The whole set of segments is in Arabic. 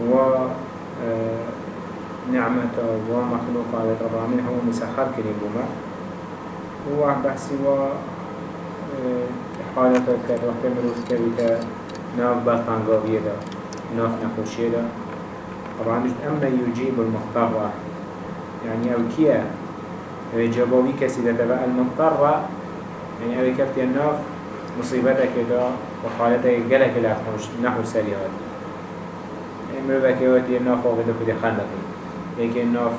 و آه، نعمة و مخلوقات رب العالمين هم مسخر كريم بما هو بحثي و آه، حالة كد وقت مروف كبيتا ناف بطنقاوية دا ناف نخوشية دا. طبعا مش أما يجيب المضطر. يعني أو كيا جوابي كسي دا تبع المضطر. يعني أو كفتي الناف مصيبتك دا وحالتك جلك لا نحو سريعات مروفك يوتي الناف آغدا كده خندقي يكي الناف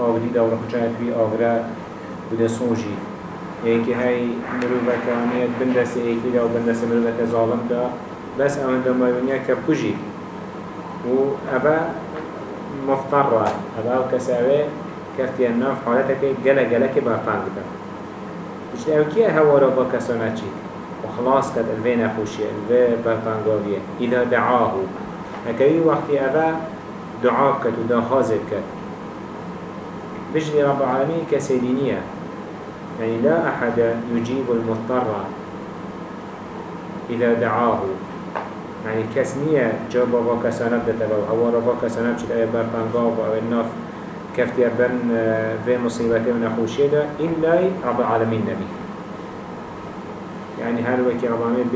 آغدي دورة خشانت بي آغرا بده سوجي يكي هاي مروفك عنيت بندس ايكي دا وبندس مروفك ظالم دا. بس اوان دا مايونيا كبكجي و ابا مفترة ابا أو كساوه كفتي الناف حالتك جلا جلا كي بارتان بدا مش أو كيه هوا ربا كسانا چي وخلاص كد الفين اخوشي الفين بارتان قوية اذا دعاه هكذا وقت ابا دعاء كد ودا خازب كد بجري رب العالمين كسيدينية يعني لا أحد يجيب المضطر إذا دعاه. يعني كسنية جاب بابا كسانب دتبا وهو ربا كسانب شد أي أو الناف كفتي أبن في مصيبته ونخوشيه ده إلا رب العالمين نبي يعني هل وكي رب العالمين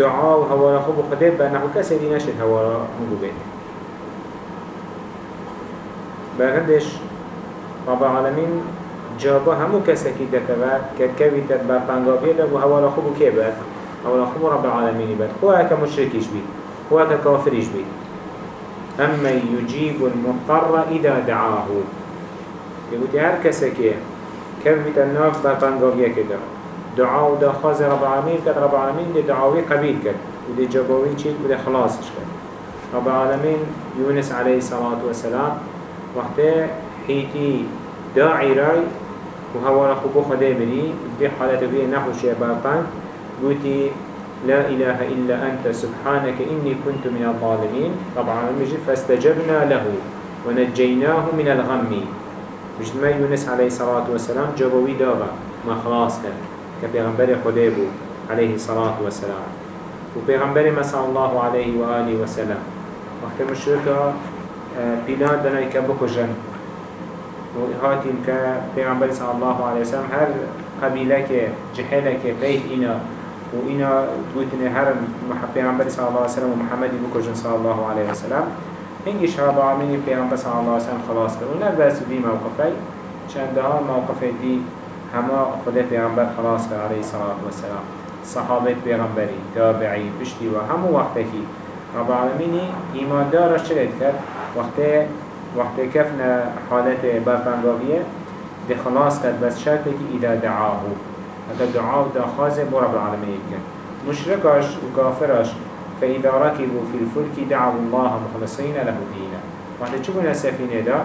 بيجتمع دعاء وهو رخوب خديب بأنه كسي دي نشد هو رخوب بيت. بغدش رب العالمين جابا همو كسكي دكبا ككوي تدبا طنقابيه ده وهو رخوب كيبا هو رخوب رب العالمين بات هو هكا مشركيش بي هو هكا كافريش بي أما يجيب المضطر إذا دعاه. يقول هر كسكي كوي تناف بطنقابيه كده دعاء ودا خاز رب العالمين كد رب العالمين دي دعاوي قبيل كد ودي جابوي چيك ودي خلاصش كد رب العالمين يونس عليه الصلاة والسلام وقته حيتي داعي راي وهو نخبو خده بني في حالة بيه نحو شيء بارطان قلتي لا إله إلا أنت سبحانك إني كنت من الظالمين طبعا المجد فاستجبنا له ونجيناه من الغم. مجد ما يونس عليه الصلاة والسلام جابوي دابا ما خلاص كان كبيغمبر خديبو عليه الصلاة والسلام وبيغمبر صلى الله عليه وآله وسلم وقت مشركة بلاد دنا يكبكو جن وهاتين كبيغمبر صلى الله عليه وسلم هر قبيلك جحلك بيت إنا وإنا تقولتني هر بيغمبر صلى الله عليه وسلم ومحمد بكو جن صلى الله عليه وسلم هنگیش رب العالمین پیامبر صلی الله علیه و سلم خلاص کرد. و نه بس بی موقفی چندها موقفی دی همه خود پیامبر خلاص کرد علیه الصلاة والسلام صحابه پیغمبری تابعی پشتی و همو وقتی رب العالمین ایمان دارش چلید کرد. وقتی وقتی کفنا حالت برطنگاویه دی خلاص کرد بس شرطی که اذا دعاه حتى دعاه دا خازه بو رب العالمين كان مشركاش وكافرش فإذا ركبوا في الفلك دعوا الله مخلصين له دينا وقت تشوفون السفينة دا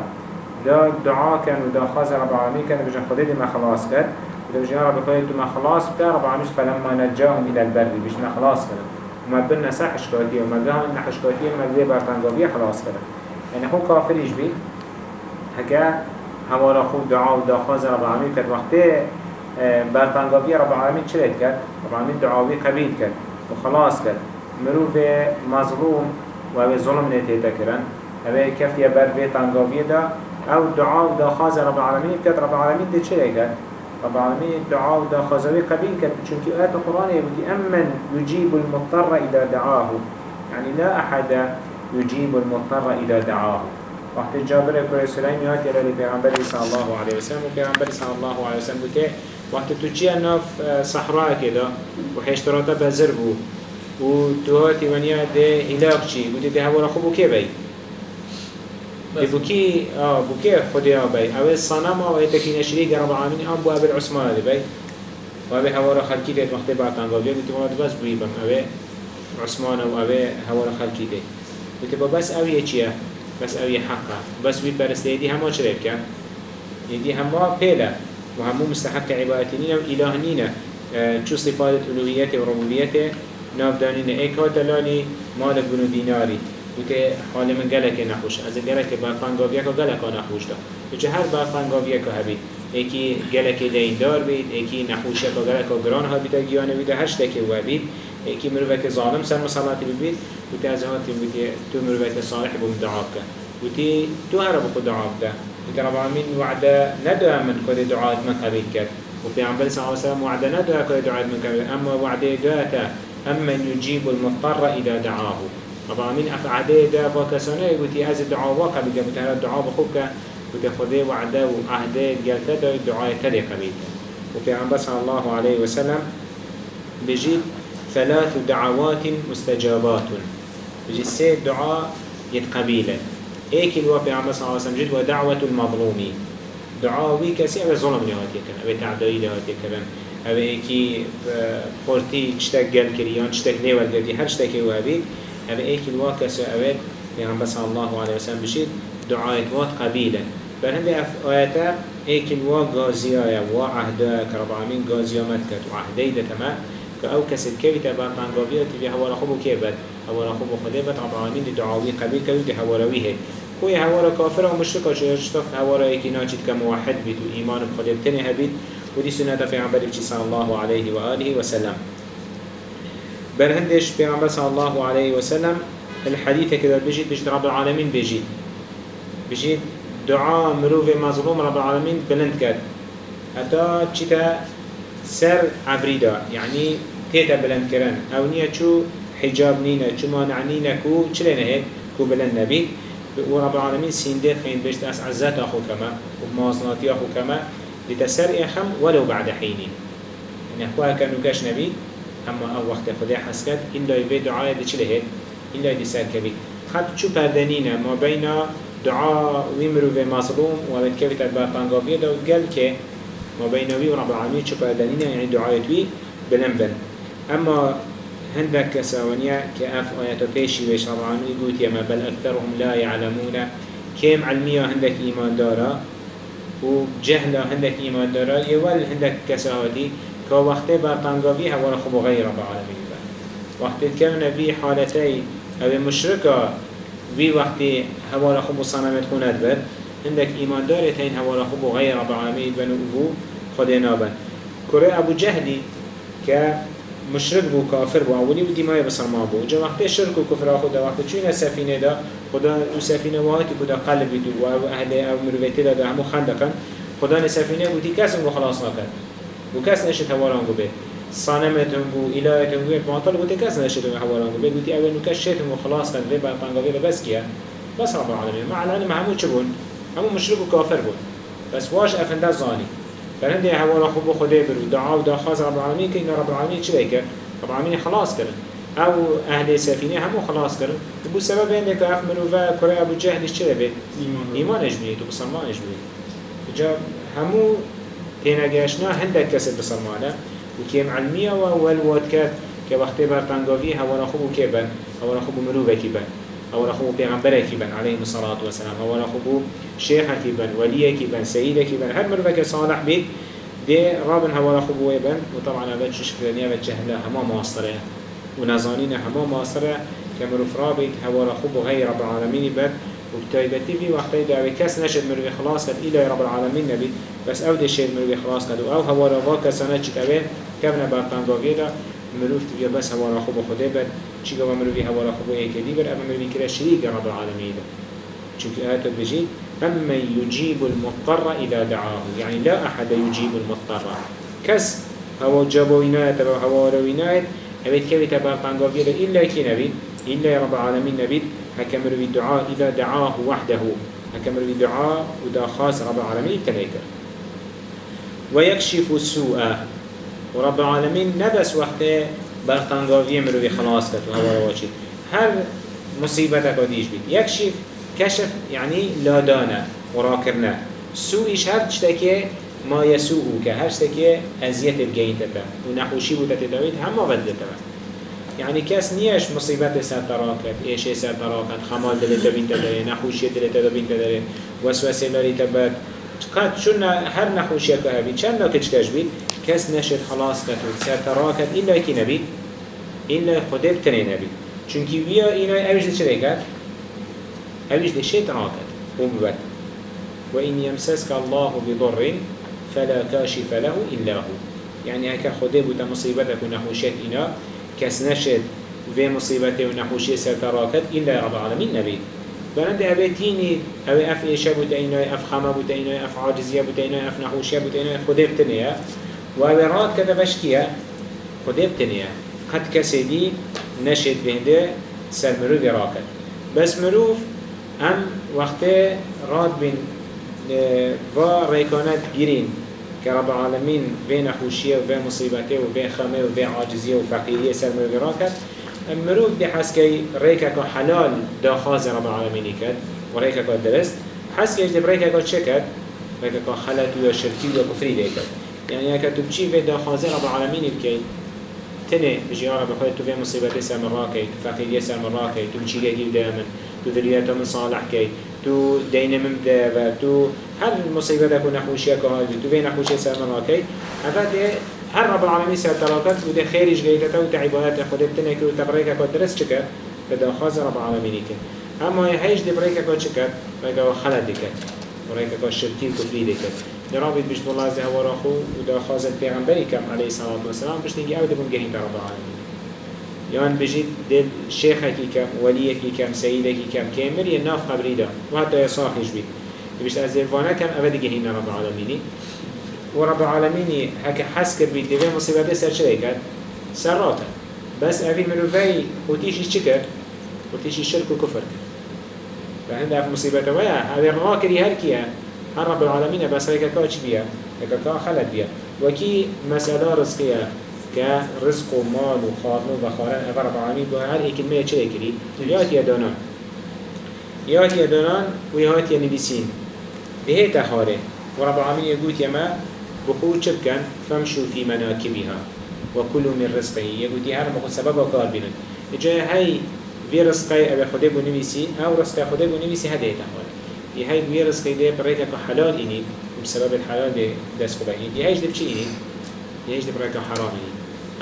دا دعاء كان ودا خازه رب العالمين كان بجن خديد ما خلاص كد ودا بجن رب خديد ما خلاص بتا رب العالمين فلما نجاهم إلى البر. بجن خلاص كد وما بنا سح شكاتية وما بنا نح شكاتية وما بنا برطنقابية خلاص كد يعني هو كافر يجبي هكا هوا خود دعاء ودا خازه رب العالمين كد وقته برطنقابية رب العالمين چلت كد رب العالمين دعاوي قبيل كد وخلاص كد مروف مظلوم و ظلم نتيتا كرن هذا كفتيا بر في طنقابية دا أو دعاء دا خاز رب العالمين كد رب العالمين دي چه كد رب العالمين دعاء دا خازوي قبيل كد چونك آيات القرآن يقول أمن يجيب المضطر إذا دعاه. يعني لا أحد يجيب المضطر إذا دعاه. وقت جابر كرة سليم ياتي إلى پیغمبر صلى الله عليه وسلم وپیغمبر صلى الله عليه وسلم بكي وقت تجي ناف صحراء كده وحيشتراتا بزر بو. و تو ده هلاک چی بوده ده هوا خوب بی بوکی آه خودی آه بی. اوه صنم آه و تکی نشری گرم العالمین آم بو ابل عثمان ده بی. و اوه هوا را خلکی ده وقتی بعد انگاویه ده تو بس بوی بم. اوه عثمان و اوه هوا را خلکی ده بوده با بس اوه چیه؟ بس اوه حقه. بس وی پرسته دی همه چرا بکن دی همه پیله. و همه مستحق عبادتی نینه و اله نینه چو صفات الوهیت و ربوبیت ناف دانين ايك هات لالي مالك بنو ديناري وته حال من گلک نخوش. از گلک برفنگاویه که گلک نخوش دا بچه هر برفنگاویه که هبید. ایکی گلک دین دار بید ایکی نخوشه که گلک گران ها بیده گیانه بیده هشته که و بید ایکی مروفک ظالم سر مسلطی ببید. و از هاتی بودی تو مروفک صالح بوم دعاب که. و تو هر بخود دعاب که و تی رب العالمین وعده من کد دعایت من قبیل کرد. و پیغمبر صلی الله علیه وعده دعایت من قبیل. اما وعده دعاتا اما يجيب المضطر اذا دعاه. رب العالمين افعده دا وكسانه يقولي از دعاء واقع بك بتهر الدعاء بخوك وتي خده وعده وعهده قلت دا دعاء تلي قبيل وفي عن صلى الله عليه وسلم بجيب ثلاث دعوات مستجابات. بجيب سيد دعاء يتقبيلا ايك الوفي عن صلى الله عليه وسلم جد ودعوة المظلوم. دعاء وي كسي أو ظلم نهات يكن أو تعدائي نهات يكن أو ايكي بورتي تشتاق قل كريان تشتاق نيوال قلتي هر تشتاقي وابي أو ايكي الواكس اوه پیغمبر صلی الله علیه وسلم بشید دعایت وات قبیله بل هنده أف آیتا ایکن وا گازیایا وا عهده که رب العالمین گازیا مد کد و عهده ده تما که أو کسی کهی تبا منگاویه تبی هوالا خوب که بد هوالا خوب خده بد رب العالمین دی دعاوی قبیل کد دی هوالاوی هد کوی هوالا کافر و مشرک شرشتف هوالا ایکی ناچید که موحد بید و ایمان بخده بتنه هبید و دی سنت پیغمبر صلی الله علیه و آله و سلم بل هندش پیغمبر الله علیه و سلم الحديث كده بيجيد بيجيد رب العالمين بيجيد بيجيد دعاء مروف مظلوم رب العالمين بلند كد حتى چيتا سر عبريدا يعني تيتا بلند كرن أو نيا چو حجاب نينا چو مانع نينا كو چلين هيك كو بلند نبي ورب العالمين سينديت خين بيجت أس عزات أخو كما ومواصناتي أخو كما لتسر إخم ولو بعد حين يعني أخوها كانوا كاش نبي أما أو وقت خدي حسكت إلا يبي دعاء دي چلي هيك إلا دي سر كبي خد شو پردنينه ما بين دعاء ويمرو في مظلوم وبتكفي تدبر بانقافية دو قال كي ما بين وي ورب العالمين شو پردنينه يعني دعاء وي بلنبن أما هندك كساونيا كأف آيات بيشي ويش رب العالمين يقول يما بل أكثرهم لا يعلمون كم علمية هندك إيمان دارا وجهلة هندك إيمان دارا يوال هندك كساوتي كو وقت برطانقافي هوا خبو غير رب العالمين وقت كون في حالتي أو مشركة في وقت هوا خبو صنمت خونت بد عندك إيمان دارت هين هوا خبو غير رب العالمين بن أبو خدنا بن كره أبو جهلي كمشرك بو كافر بو أولي ودي ما يبصر ما بو جا وقت شرك وكفر خدا وقت چون السفينة دا خدا السفينة وهاتي كدا قلب دو و أهل أو مروفيتي دا همو خندقن. خدا السفينة ودي كاس خلاص نكن وكاس نشت هوا رانگو بيت صنمتهم بو إلهتهم بو باطل بو تكاس نشتهم حوالان بو بيقول أول نكشتهم وخلاص كان ربا طنقا بس كيا. بس رب العالمين. مع العلم همو چبون همو مشرك وكافر بون. بس واش أفنده زاني. فهندي حوالا خبو خده برو. دعا و خاص رب العالمين كإن رب العالمين چه بيكر رب العالمين خلاص كرن أو أهل سفينه همو خلاص كرن بو سبب انك اف منوفا كره ابو جهل چه بيت ايمانش بيت و بسلمانش بيت جا همو تينگشنا هندك كسب بسلمانه وكيم علمية والواد كات كوقت برطنقافي هوا خوب كيبن هوا خوب مروبة كيبن هوا خوب بيغمبرة كيبن عليه الصلاة والسلام. هوا خوب شيخ كيبن ولي كيبن سيدة كيبن هر مروبة صالح بيت دي رابن هوا خوب ويبن وطبعا أبد شكرانية بجهلة هما مواصرة ونزانين هما مواصرة كمروف رابط هوا خوب غير رب العالمين بد وبتايبتي في وقتي دعوة كاس نشد مروي خلاص كد إلى رب العالمين نبي بس أو دي شيء مروي خلاص كد أو هوا رفا كسانة چكوه كبنا برطنگاوية دا مروف تبيا بس هوا را خوب خده بر چی گوه مروی هوا را خوب ایکدی بر أما مروی کرا شریک رب العالمین دا. چونك آيات بجيد أما يجيب المضطر إذا دعاه يعني لا أحد يجيب المضطر. كس هوا جابو إناية تبا هوا رويناية أبيت كيف تبا طنقافية إلا كي نبي إلا رب العالمين نبي هكمل بالدعاء إذا دعاه وحده. هكمل بالدعاء ودا خاص رب العالمين تنيكر ويكشف السوء. ورب العالمين نبس وقته برطنگاوی مروی خلاص کرد. و هوا رو واچید هر مصیبت اکادیش بید. یکشف كشف يعني لا دانا وراكرنا سوء هر تشتكي ما يسوءك هر تشتكي أزيت بجيتك ونحوشي بوتتدويت هم غدتك يعني كاس نيش مصيبات سر سر تراكت خمال دلتا بين تدري نحوشي دلتا بين تدري وسوسه لاري تبت قد شنا هر نحوشي كهبي چند ناكش كش بيت كاس نشد خلاص سر تراكت إلا كي نبي إلا خده بتني نبي چونكي ويا إنا أوش دي چلي كت أوش دي شيء تراكت ومبت وإن يمسسك الله بضر فلا كاشف له إلا هو. يعني هكا خده بوتا مصيبتك ونحوشيك إنا کس نشد و مصیبت و نخوشی سرطراکت إلا رب العالمين نبید برند أبي تيني أبي أف إيشا بوت إنه أف خما بوت إنه أف عاجزية بوت إنه أف نخوشية بوت إنه خده بتنيا وأبي راد كذا بشكيا خده بتنيا قد كسيدي نشد بهنده سر مروف راكت بس مروف ام وقت راد بين و ريكانات جيرين كرب العالمين بين خوشية وبين مصيبته وبين خمه وبين عاجزية وفقيرية سر مروف راكت مروف دي حسكي ريكا حلال دا خاز رب العالمين كد وريكا درست. حسكي دي بريكا شكت ريكا خلت ويا شركي ويا كفري ديكت يعني هكا تبشي في دا خاز رب العالمين بكي تنه بجي رب خود تو في مصيبة سر مراكي تو فقيرية سر مراكي تو بشي جيب دائما تو ذريته من صالح كي تو دين من ذا تو هر مصيبة تكون نخوشية كهذه تو في نخوشية سر مراكي هذا هر رب العالمين سيطلقات وده خيرش جيدته وتعبادات خود بتنك وتبريك كود درس شكر بدا خاز رب العالمين كن اما هيش دي بريك كود شكر بدا خلد دكت بريك كود شركي كفري درابط بيش الله زه وراخو ودا خاز البيغمبري كم عليه الصلاة والسلام بيش نجي أو دبون جهين رب العالمين يان بجيت دل شيخك كم وليك كم سيدك كم كامل يناف قبري دا وحتى يصاحش بي بيش ازيفانا كم ابدا جهين رب العالمين ورب العالمين هكا حس كر بيت دي مصيبة دي سر شري كر سراتا. بس مروفي وتيشي شكر وتيشي شرك وكفر كر فهند أف مصيبة ويا أبي راكري هركيا هر رب العالمين بس هيك كاش بيا هيك كا خلد بيا وكي مسألة رزقية كرزق ومال وخارن وخارن أبي رب العالمين بها هر إيك المية شري كري ياتي دونان ياتي دونان وياتي نبيسين بهي تهاري ورب العالمين يقول يما بخور چبكن فمشوا في مناكبها وكلوا من رزقه يقول هر مخو سبب وكار بينن جاي هاي في رزقي أبي خده بو نويسي أو رزقي خده بو نويسي هده يتحول يهاي في رزقي ده بريتك حلال إني بسبب الحلال دست خبا إني. يهايش ده بچي إني؟ يهايش ده بريتك حرام إني.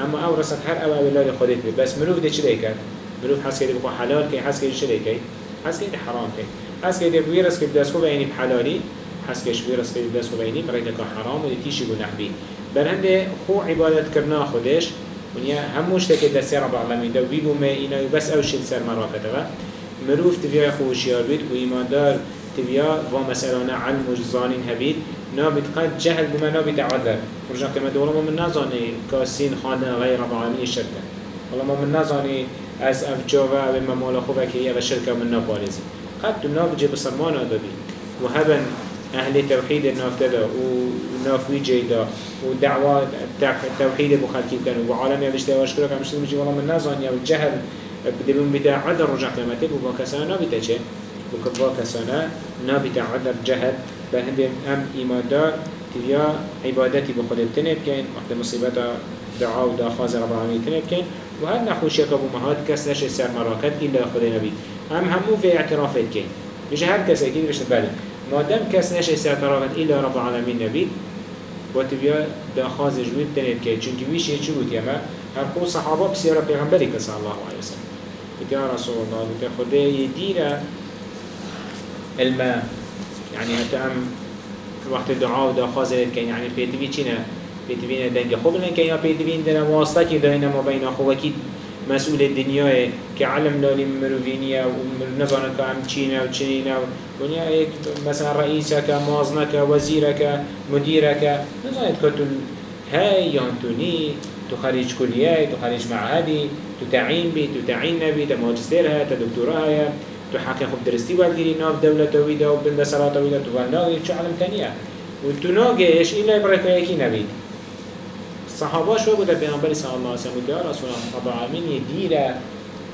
أما أو رزق هر أو أبي الله خده بي. بس مروف ده چلي كان مروف حس كده بخو حلال كي حس كده چلي كي؟ حس كده حرام كي. حس في رزقي بدست خبا إني بحلالي حس كش في رزقي بدست خبا إني بريتك حرام ودي تيشي بو نحبي. برهنده خو عبادت كرنا خدش ونیا هموش تک دست رب العالمین دو بیگو ما اینا بس اوشل سر مراکته و مروف تبیا خوشیار بید و ایماندار تبیا و مثلا علم و زانین هبید نابد قد جهل بما نابد عذر رجع كما دولا من نظاني كاسين خانا غير رب العالمين الشركة والله من نظاني از اف جوا بما مولا خوبك هي اف الشركة من ناباليزي قد ناب جيب صرمان ادبي وهبن أهل توحيد الناف تدا وناف ويجيدا ودعوة التوحيد بخلقي كانوا وعالم يبشت واشكرك عم شتى مجي والله من نازان يا الجهل بدبون بتاع عذر رجع كلمته وبكسانا نابتا شيء وكبكسانا نابتا عذر جهل بهند أم إيمان دار تبيا عبادتي بخد التنب كين وقت مصيبتا دعاء ودا خاز رب العالمين تنب كين وهل نخوشيك أبو مهات كس نشي سر مراكت إلا خد نبي أم همو في اعترافات كين مش هر كس أكيد مش تبالي ما دام كس نشي سر إلا رب العالمين نبي وتبيا دا خاز جويد تنب كين چونك ويش بود يما هر خو صحابة بسيارة پیغمبری صلى الله عليه وسلم يا رسول الله قلت خده يدينا الماء. يعني حتى أم وقت الدعاء ودا خازل كان يعني بيتبي چينا بيتبينا دنگ خوب لن يا بيتبين دنا واسطة كي داينا ما بين أخو وكيد مسؤول الدنيا كعلم لالي مروفينيا ونظانا كعم چينا وچنينا ونيا ايك مثلا رئيسك موازنك وزيرك مديرك نظانا كتل هاي يانتوني تخرج كلية تخرج معهدي تتعين بي تتعين بي تماجستير هاي تدكتورا هاي تو حقی خوب درستی باید گیری ناف دولت ویدا و بند سرات ویدا تو ناگی چه علم تنیه. و تو ناگیش ایلا برکه یکی نبید؟ صحابه شو بوده پیامبر صلی الله علیه و سلم یا رسول الله رب العالمین دیره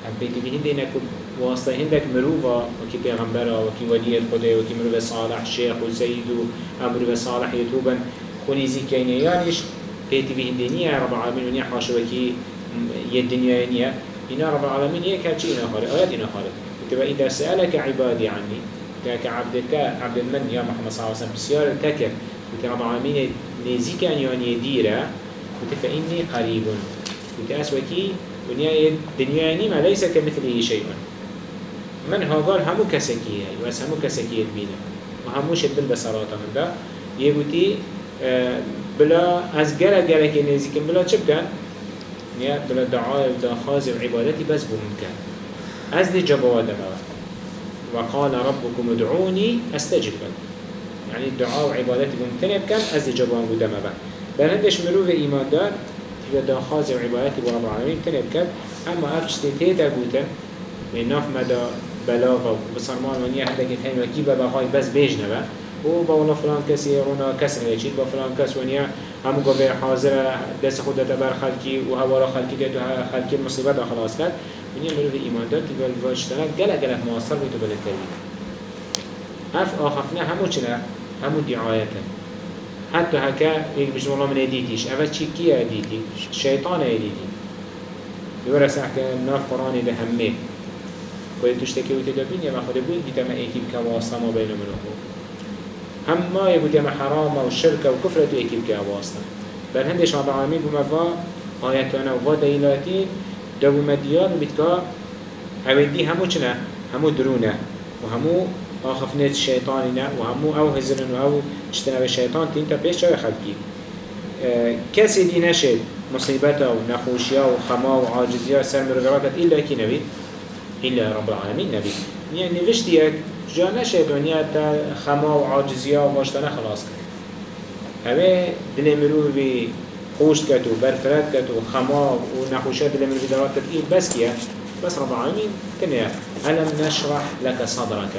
هم بیتی به هنده نکو واسطه هندك مروفا وكي پیغمبرا وكي ولي خدا وكي مروف صالح شيخ وسيد ومروف صالح يتوبا خنيزي كينيا يانش بيتي به هندينية رب العالمين ونيا حاشا وكي يدنيا ينيا إنا رب العالمين يكا چي إنا خالي آيات إنا خالي تبا إذا سألك عبادي عني كاك عبدك عبد المن يا محمد صلى الله عليه وسلم بسيار التكر وتي رب العالمين نزيك أن يعني ديرا وتي فإني قريب. وتي أسوكي ونيا الدنيا يعني ما ليس كمثله شيء. من هاقال همو كسكي هاي وأس همو كسكي البينا وهموش الدل بسراطة من ده. يبوتي بلا از گره که نزیکن بلا بکن؟ نیا بلا دعای و خازی و عبادتی بس بو ممکن از دی جبوا وقال ربكم ادعوني أستجب لكم. يعني الدعاء وعبادتي ممكن بكم از جبوا بو دموا بل هندش مروف ایمان دار تبا دا خازي وعبادتي برب العالمين ممكن بكم أما افشتي تيتا بوتن من ناف مدى بلاغة بصرمان ونيا هندك الحين وكيبا بخاي بس بيجنا بقى و با اونا فلان کسی رونا کس نیچید با فلان کس ونیا همو گوه حاضر دست خود بر خلکی و هوا را خلکی دید و خلکی مصیبت را خلاص کرد. ونیا مروف ایمان داد که بل واجتنا گله گله معاصر بیتو بلد کردید اف آخفنا همو چنه همو دعایته حتی هکا یک بجن والله من ادیتیش اول چی کی ادیتی شیطان ادیتی يورا ساعة ناف قرآن ده همه. قلت تشتكي وتدبين يا ما خد بوين بيتما ايكي بكواسطة ما بين منه هم ما يقول يما حرام وشرك وكفر تو يكيب كي أبواسنا بل هندش رب العالمين بمفا آياتنا وفا دليلاتين دو مديان بتكا أودي همو چنا همو درونه. وهمو آخفنت شيطاننا وهمو أو هزرن أو اشتنا بالشيطان تين تبيش شوي خلقي آه كسي دي نشد مصيبته ونخوشيا وخما وعاجزيا سر مرغبات إلا كي نبي إلا رب العالمين نبي يعني نفشتيك جا نشه دنیا تا خما و عاجزی و ماشتنه خلاص کرد. همه دل مروی خوشت کت و برفرد کت و خما و نخوشه دل مروی درات کت این بس کیه؟ بس رب العالمين كنيا ألم نشرح لك صدرك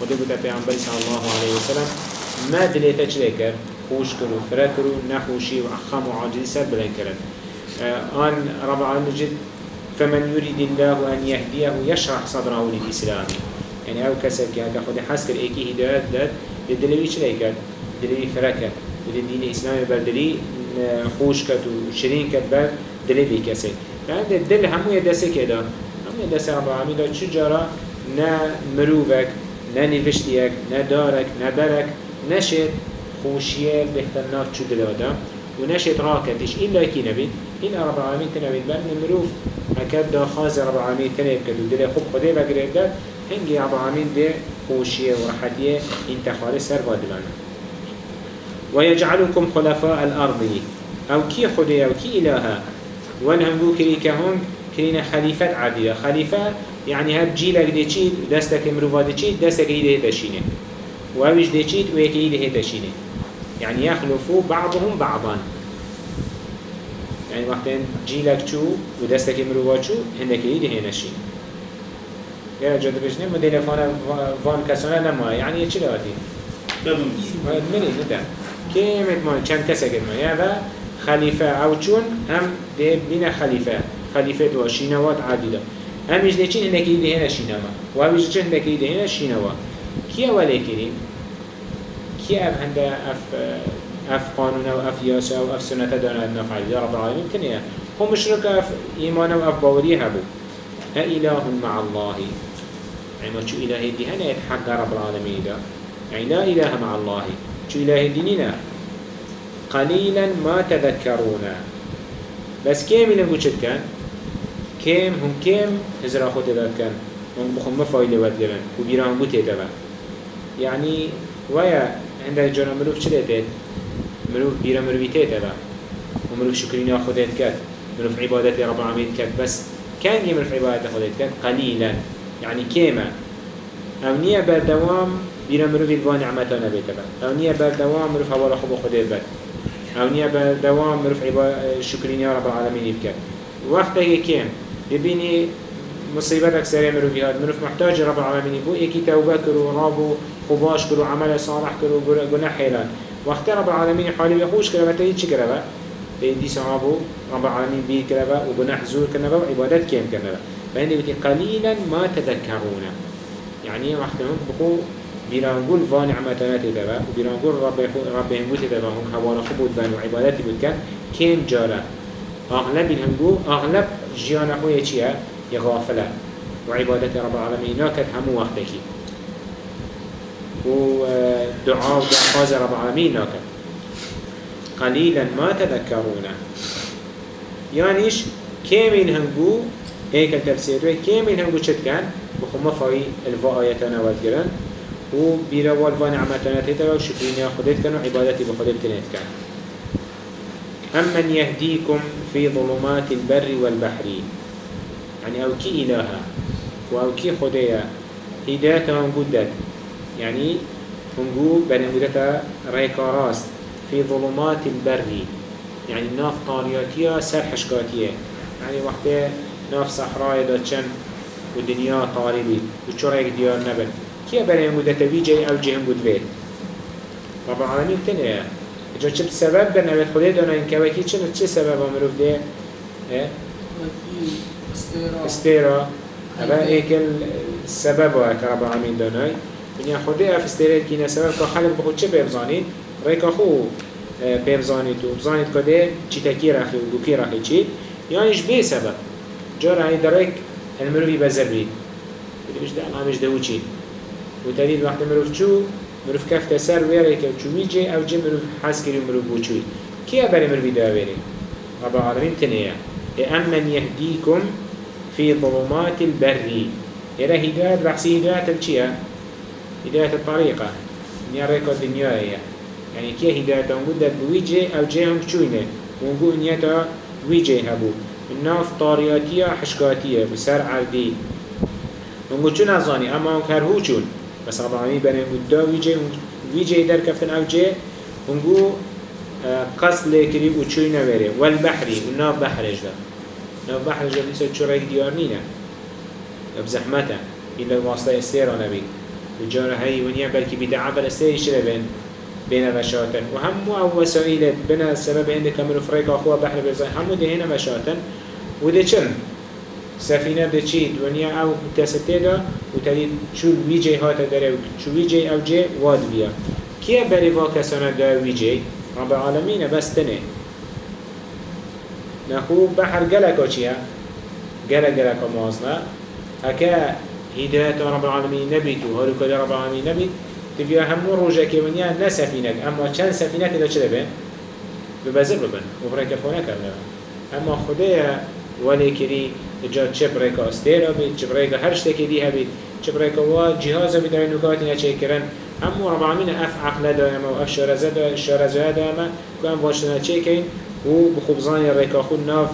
ودي قد پیغمبر صلى الله عليه وسلم ما دليتا چليكر خوش کرو فرد کرو نخوشي و أخم و عاجزي سر بلين کرن آن رب العالمين جد فمن يريد الله أن يهديه يشرح صدره للإسلام يعني أو كسر كي هكا خود حس كر ايكي هدايات داد لدلوي چلي كد دلوي فركت ولدين الإسلام بردلي خوش كت وشرين كت بر دلي بي كسي فعند الدل همو يدسي كده همو يدسي رب العالمين دا چجارا نا مروفك نا نفشتيك نا دارك نا برك نشد خوشيه بختناك چو دلادا ونشد راكتش إلا كي نبي إلا رب العالمين تنبي بل مروف هكذا دا خاز رب العالمين تنبي كدو دل خوب خده بقريب هنگی رب العالمین ده خوشیه و راحتیه انتخار سر وادلانه ويجعلكم خلفاء الأرض. أو كي خدي أو كي إلها وانهم بو كري كهون كرينا خليفة عادية خليفة يعني هاد جيلك دي چيد دستك مروفا دي چيد دستك إيده هدشينه وهوش دي چيد ويك إيده هدشينه يعني يخلفوا بعضهم بعضا يعني وقتين جيلك شو ودستك مروفا شو هندك إيده هنشينه يا جد بجنه مدينة فانا فان كسانه نما يعني چه لاتي مني نتا. كيمت ما كم كسا قد ما يا خليفة أو چون هم ده بين خليفة خليفة دو شينوات عادلة هم يجد چين هنك يده هنا شينما وهم يجد چين هنك يده هنا شينوا كيا ولا كريم كيا أف هنده أف أف قانون أو أف ياسا أو أف سنة دانا نفعل يا رب العالمين كنيا هم مشرك أف إيمان أو أف باوري هبو. أإله مع الله. يعني ما شو إله دي هنا يتحق رب العالمين ده يعني لا إله مع الله. شو إله ديننا قليلا ما تذكرون. بس كيم اللي موجود كان؟ كيم هم كيم؟ هزرا خود كان هم بخم مفايلة ودلن وبيران بوتي دبا يعني ويا عند مروف چلي تيت مروف بيرا مروفيتي دبا ومروف شكرين خودت كات. مروف عبادت رب العالمين كات. بس كان يمروف عبادت خودت كات قليلا. يعني كيما. أو نية بردوام بيرا مروف الوان نعمتانا بيتبا أو نية بردوام مروف هوا رخوب خده بد أو نية بردوام مروف شكرين يا رب العالمين بكت وقتا كيم؟ ببيني مصيبتك سريع مروفي هاد مروف محتاج رب العالمين بو إيكي توبة كرو رابو خباش كرو عمل صالح كرو قناح حيلان. وقت رب العالمين حالي يخوش كرا متى يتش كرا بيدي صحابو رب العالمين بي كرا وقناح زور كرا وعبادات كيم كرا فهندي بتي قليلا ما تذكرون يعني وقتهم بقو بيرانقول فان عمتانات دبا وبيرانقول رب ربهم بوت دبا هم حوالا خبود بان وعبادتي بود كان كين جارا أغلب الهنجو أغلب جيانا هو يشيا يغافلا وعبادة رب العالمين ناكد همو وقتك ودعاء ودعاء رب العالمين ناكد قليلا ما تذكرون يعنيش كيمين هنجو هيك التفسير كامل هم قلت كان بخما فاي الفا آياتنا والجرن و بيرا والفا نعمتنا تيتا وشكرين يا خدت كان وعبادتي بخدت كنت كان أمن يهديكم في ظلمات البر والبحر. يعني أو كي إلها وأو كي خديا هداية قدت يعني هنقو بنقودتا ريكا راست في ظلمات البر. يعني ناف طارياتيا سر حشكاتيا يعني وقت ناف صحرای دا و دنیا طاری بید و چرک دیار نبند کیا برای مدت گوده تویجه او جهنم بود گود رب العالمین تنه اجا چه سبب نبود خودی دانه این کوکی چه چه سبب آمروف ده سبب هذا هيك رب العالمین دانه دوناي یعنی خدا اف استیرا کی كينا سبب كخلق بخو تشي بيبزانين ريك اخو بيبزاني تو ده چی تکی رخی و دوکی رخی چی؟ یا ايش بی سبب. جارا هاي درك المروفي بزر بید بيش ده عمامش دو چی و تدید وقت مروف چو مروف کفت سر ویره که جه أو جه مروف حس کری مروف بوچوی کیا بری مروفی دا ویره رب العالمین تنیه امن يهديكم في ظلمات البر إلى هداية بحسي هداية الچية هداية الطريقة نيا ريكا الدنيا يعني كي هداية تنقود بويجي أو جيهم كشوينة ونقول نيتا ويجي هبو الناف طارياتية حشكاتية بسر عردي ونقول شو نظاني أما هو شون بس رب العالمين بني ودا ويجي ويجي در كفتن أو جي ونقو قصد لكري وچوي نويري والبحري والناف بحرج ده ناف بحرج ده بيسا چورك ديار نينا بزحمته إلا الواسطة استيرا نبي الجارة هاي ونيا بلكي بيدا عبر استيري شربين بين وشاتن وهم وسائل بنا السبب عندك من فريق اخوة بحر بيزاي همو ده هنا وشاتن وده چن؟ سفینه ده چید ونیا أو کسته دا و تدید چو ویجه هات داره و چو ویجه أو جه واد بیا. کیه بری وا کسانه دا ویجه رب العالمین بس تنه. نخو بحر گلکا چیه؟ گلک گلکا مازنه. هکا هدایت رب العالمین نبید و هارو کلی رب العالمین نبید تبیا همون روژه که ونیا نه سفینه اما چند سفینه که دا چه بین ببزر ببن. و برای کفانه کرده اما خدای ولی کری جا چه بريكا استيرا بيت چه بريكا هر شتكي ديها بيت چه بريكا وا جهازا بيت داي نكاتي نچه کرن. همو رب العالمين اف عقل دائما و اف شارزه دا شارزه دائما كان واشتنا چه كين و بخبزان ريكا خود ناف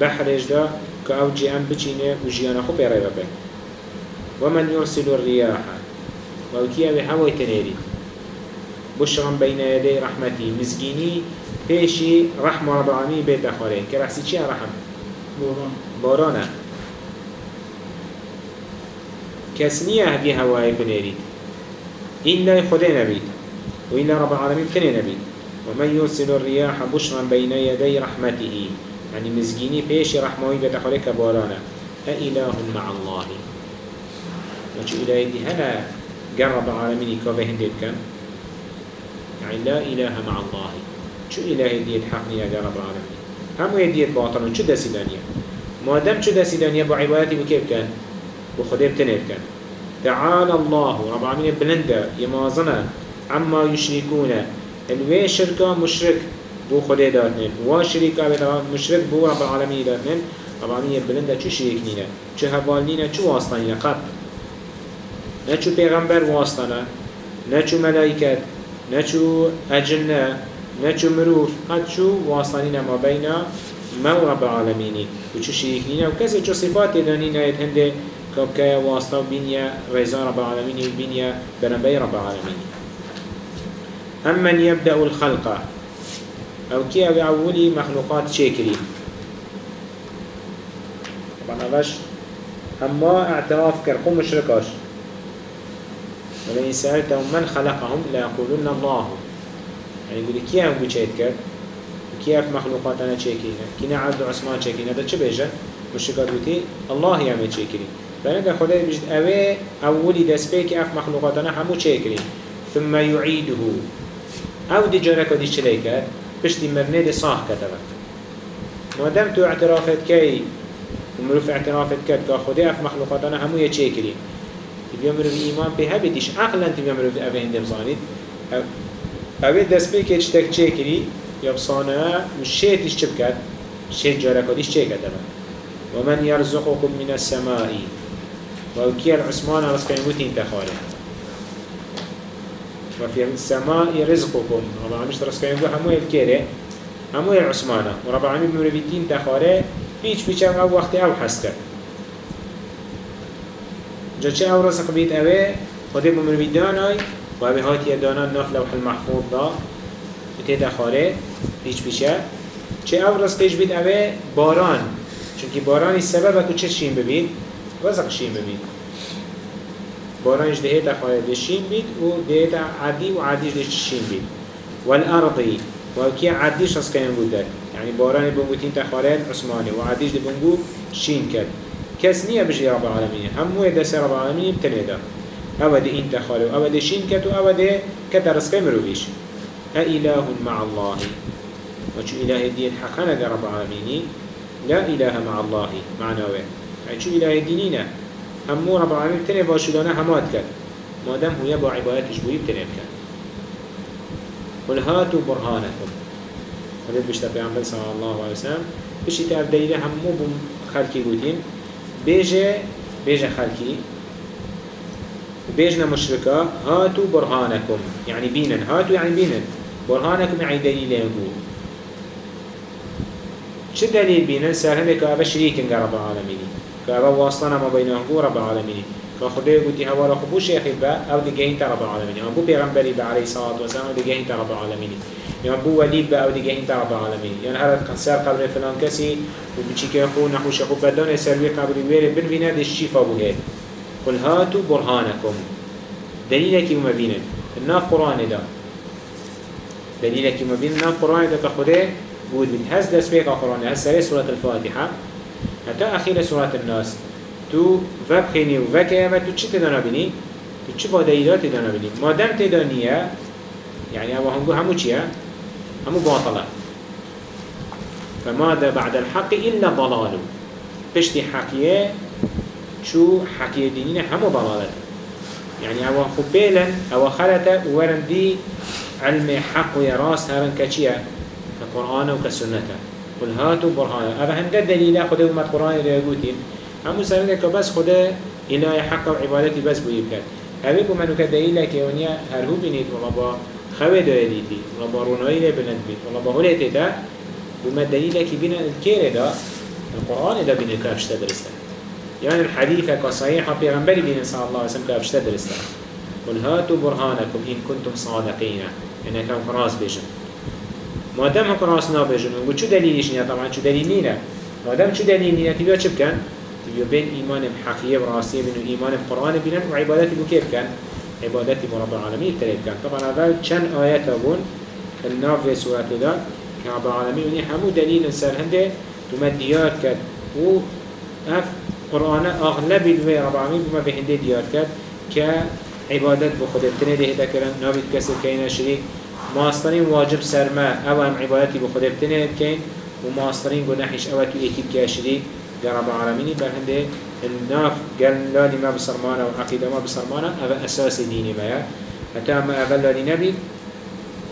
بحرج دا كأو جي ام بچينه و جيانا خو بيري ببين ومن يرسل الرياح وكيا بحوي تنيري بشرا بين يدي رحمتي مزجيني بيشي رحمة رب العالمين بيت أخوارين كرحسي چيا رحم؟ بارانه. کس نیه هدی هوای بنیرید إلا خدا نبید وإلا رب العالمين كن نبید ومن يرسل الرياح بشرا بين يدي رحمته. يعني مزجيني بيش رحمه بتخليك بارانا أإله مع الله. وشو إلهي دي هنا قرب العالمين كوبه هنديت كان يعني لا إله مع الله. شو إلهي دي حقني يا رب العالمين هم يديت باطل شو دسي دنيا ما دام شو دسي دنيا بعبادتي بكيف كان وخده بتنير كان تعالى الله. رب العالمين بلنده. يمازنا عما يشركون الوي شركة مشرك بو خده داتنين و شركة مشرك بو رب العالمين داتنين رب العالمين بلنده چو شريكنين چو هوالنين چو واصلين قط. نه چو پیغمبر واسطنا نه. چو ملائكت نه چو اجنه نه چو مروف قد چو واصلين ما بين ما رب العالمين وچو شريكنين وكذا چو صفات دانين ايت هنده كابكايا واسطة بنيا رزا رب العالمين بنيا بنبي رب العالمين أمن يبدأ الخلق. أو كي أبي أولي مخلوقات شاكرين طبعا أباش أما اعتراف كرقوم مشركاش ولئن سألتهم من خلقهم لا يقولون الله. يعني يقول كي هم كر كي أف مخلوقاتنا شاكرين كي نعبد عثمان شاكرين هذا چه بيجا مشركات بيتي الله يعمل شاكرين فنده خدای بجد اوه اولی دست بی که اف مخلوقاتنا همو چه کرین ثم يعيده أو دي جارك ودي چلی کرد؟ پشتی مرنه دي صاح کتبه مادم تو اعترافت کی؟ ومروف اعترافت کرد که خدای اف مخلوقاتنا همو یه چه کرین تبیا مروف ایمان به هبتیش عقلا تبیا مروف اوه هنده بزانید اوه دست بی که چتک چه کری یا بصانه و شیطش چه بکد شیط جارك وديش چه کتبه ومن يرزقكم من السماء وكي العثمان رزق يموتين تخالي وفي السماء رزقكم الله مش رزق يموت همو الكيري همو عثمانه ورب العالمين بمروي دين تخاره بيش بيش أو وقت أو حس کرد جا چه أو رزق بيت اوه خده بمروي داناي و اوه هاتي دانا ناف لوح المحفوظ دا بتيت خاره بيش بيشه چه أو رزقش بيت اوه؟ باران. چونكي باران السبب تو چه شين ببين رزق شين ببين بارانش دهيت خاره دشين بيت و دهيت عدي و عديش دش شين بيت والأرضي وكي عديش رزق ينقول دار يعني باران بنقوتين تخارين عثماني وعديش دي بنقو شين كد كس نية بجي رب العالمين همو يدس رب العالمين بتنيدا أو دي انت خالو أو دي شين كت أو دي كت رزق مرويش أإله مع الله. وشو إله الدين حقنا دي رب العالمين؟ لا إله مع الله. معناه يعني شو إله الدينينا همو رب العالمين بتني باشو دانا همات كد ما دام هو يبع عبادتش بوي بتني كد قل هاتوا برهانكم خليت بشتا پیغمبر صلى الله عليه وسلم بشي تعرف دليل همو بم خلقي قوتين بيجي بيجي خلقي بيجنا مشركة هاتوا برهانكم. يعني بينن هاتوا يعني بينن. برهانكم يعني دليل ينقول چه دليل بينن؟ سر اوه شریکن رب العالمين. اوه واصلنا ما بين رب العالمين. فخده قلتي هوا را خبو شيخي با أو دي جهين رب العالمين. يعني بو پیغمبری با عليه الصلاة والسلام أو دي جهين رب العالمين. يعني بو وليد با أو دي جهين رب العالمين. يعني هر سر قبر فلان كسي و بچي که خو نحوش خو بدان سروي قبر وير بن بنا دي الشيفا بو هيد قل هاتوا برهانكم. دليلك وما بينن الناف قرآن دا دليلك وما بين الناف قرآن دا كخده بود بين هز دس بيك قرآن. هز سري سورة الفاتحة. حتى أخير سورة الناس. تو و بخینی و و که تو چی تدانا بینی؟ تو چی با دلیلات تدانا بینی؟ مادم تدانیه يعني أبو هنقول همو چیه؟ همو باطلة فماذا بعد الحق إلا ضلال؟ بشتي حقية شو حقية دينينا همو ضلالة. يعني أبو خبيلا أبو خلطة ورن دي علم حق ويراس هرن كچيه كقرآن وكسنة قل هاتوا برهانا أبا هنده دليل خده ومت قرآن ريقوتين همو سرنده که بس خدا اله حق و عبادتی بس بویب کرد. اوه بو منو که دلیل که ونیا هرهو بینید ولا با داره دیتی ولا با لی بلند بید ولا با هوله تیتا بو ما دلیل که بین الکیره دا؟ القرآن دا بین کافشتا درسته يعني الحديث كصحيح بيغنبري بين صلى الله عليه وسلم كافشتا درسته. قل هاتوا برهانكم إن كنتم صادقين يعني كان فراس بيجن ما دام فراس نابيجن نقول شو دليلش طبعا شو دليل نينا ما دام شو دليل نينا تبيا شو بكن تبيو بين إيمان بحقية وراسية بين إيمان بقرآن بينن وعبادتي بكيف كان عبادتي رب العالمين تريد كان طبعا هذا كان آيات أبون الناف في سورة ذا كرب العالمين وني حمو دليل سر هنده تمديات كد و أف قرآن أغلب الوي رب العالمين بما في هنده ديات كد كعبادت بخود بتنه ده ذكرن نابد كسر كينا شريك ماسترين واجب سرما أو هم عبادتي بخود بتنه كين وماسترين قناحش أوتو إيكيب كاشريك يا رب العالمين بهنده الناف قال لاني ما بسرمانه وعقيدة ما بسرمانه هذا أساس ديني ما. حتى ما أغل لاني نبي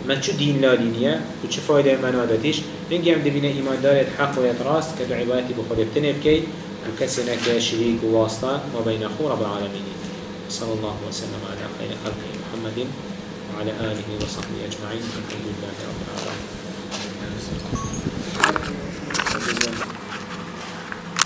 ما شو دين لا دينية وشو فايدة ما نادتش نجي عم دبينا إيمان دارت حق ويتراس كدو عبادتي بخود بتنب كي وكسنا كشريك وواسطة ما بين أخو رب العالمين. صلى الله وسلم على خير خلقه محمد وعلى آله وصحبه أجمعين. الحمد لله رب العالمين.